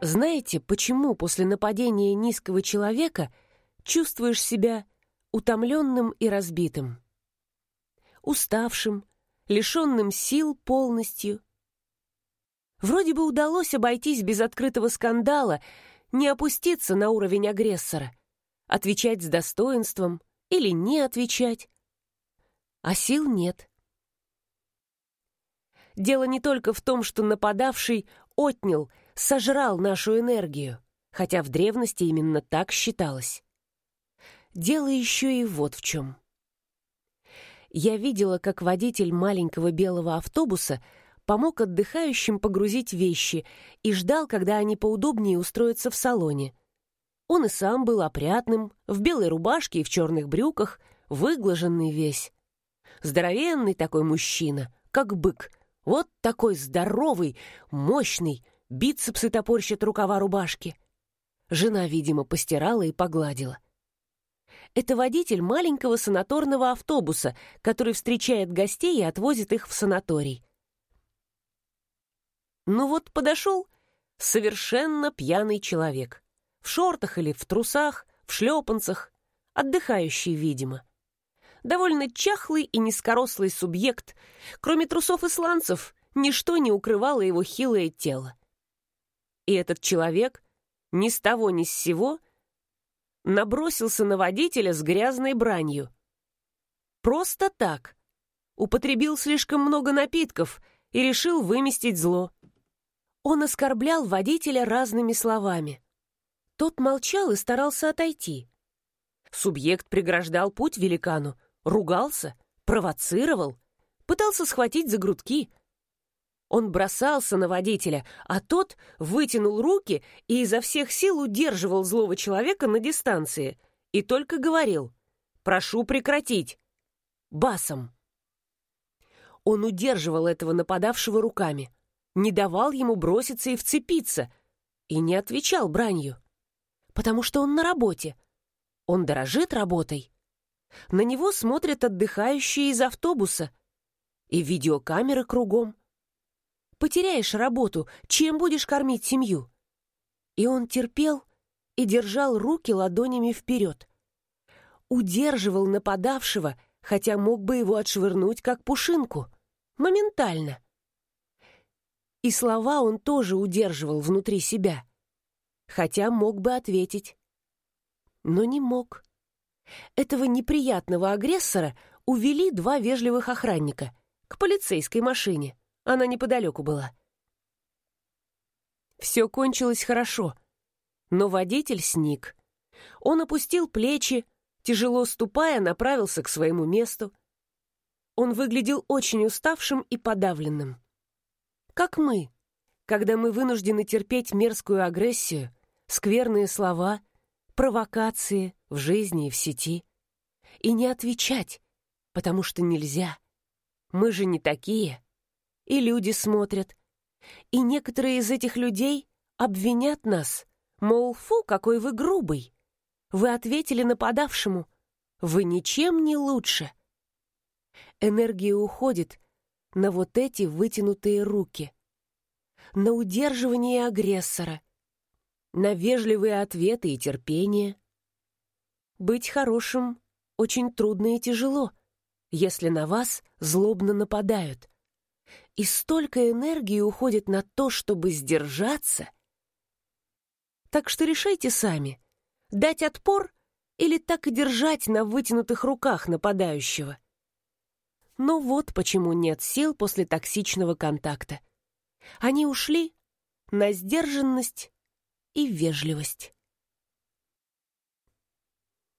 Знаете, почему после нападения низкого человека чувствуешь себя утомленным и разбитым? Уставшим, лишенным сил полностью. Вроде бы удалось обойтись без открытого скандала, не опуститься на уровень агрессора, отвечать с достоинством или не отвечать. А сил нет. Дело не только в том, что нападавший отнял, сожрал нашу энергию, хотя в древности именно так считалось. Дело еще и вот в чем. Я видела, как водитель маленького белого автобуса помог отдыхающим погрузить вещи и ждал, когда они поудобнее устроятся в салоне. Он и сам был опрятным, в белой рубашке и в черных брюках, выглаженный весь. Здоровенный такой мужчина, как бык, вот такой здоровый, мощный, бицепсы топорщат рукава рубашки. Жена, видимо, постирала и погладила. Это водитель маленького санаторного автобуса, который встречает гостей и отвозит их в санаторий. Ну вот подошел совершенно пьяный человек. В шортах или в трусах, в шлепанцах, отдыхающий, видимо. Довольно чахлый и низкорослый субъект. Кроме трусов и сланцев, ничто не укрывало его хилое тело. И этот человек ни с того ни с сего набросился на водителя с грязной бранью. Просто так. Употребил слишком много напитков и решил выместить зло. Он оскорблял водителя разными словами. Тот молчал и старался отойти. Субъект преграждал путь великану, ругался, провоцировал, пытался схватить за грудки. Он бросался на водителя, а тот вытянул руки и изо всех сил удерживал злого человека на дистанции и только говорил «Прошу прекратить!» басом. Он удерживал этого нападавшего руками, не давал ему броситься и вцепиться, и не отвечал бранью, потому что он на работе. Он дорожит работой. На него смотрят отдыхающие из автобуса и видеокамеры кругом. Потеряешь работу, чем будешь кормить семью? И он терпел и держал руки ладонями вперед. Удерживал нападавшего, хотя мог бы его отшвырнуть, как пушинку. Моментально. И слова он тоже удерживал внутри себя, хотя мог бы ответить. Но не мог. Этого неприятного агрессора увели два вежливых охранника к полицейской машине. Она неподалеку была. Все кончилось хорошо, но водитель сник. Он опустил плечи, тяжело ступая, направился к своему месту. Он выглядел очень уставшим и подавленным. Как мы, когда мы вынуждены терпеть мерзкую агрессию, скверные слова, провокации в жизни и в сети. И не отвечать, потому что нельзя. Мы же не такие и люди смотрят. И некоторые из этих людей обвинят нас, мол, фу, какой вы грубый. Вы ответили нападавшему. Вы ничем не лучше. Энергия уходит на вот эти вытянутые руки, на удерживание агрессора, на вежливые ответы и терпение. Быть хорошим очень трудно и тяжело, если на вас злобно нападают и столько энергии уходит на то, чтобы сдержаться. Так что решайте сами, дать отпор или так и держать на вытянутых руках нападающего. Но вот почему нет сил после токсичного контакта. Они ушли на сдержанность и вежливость.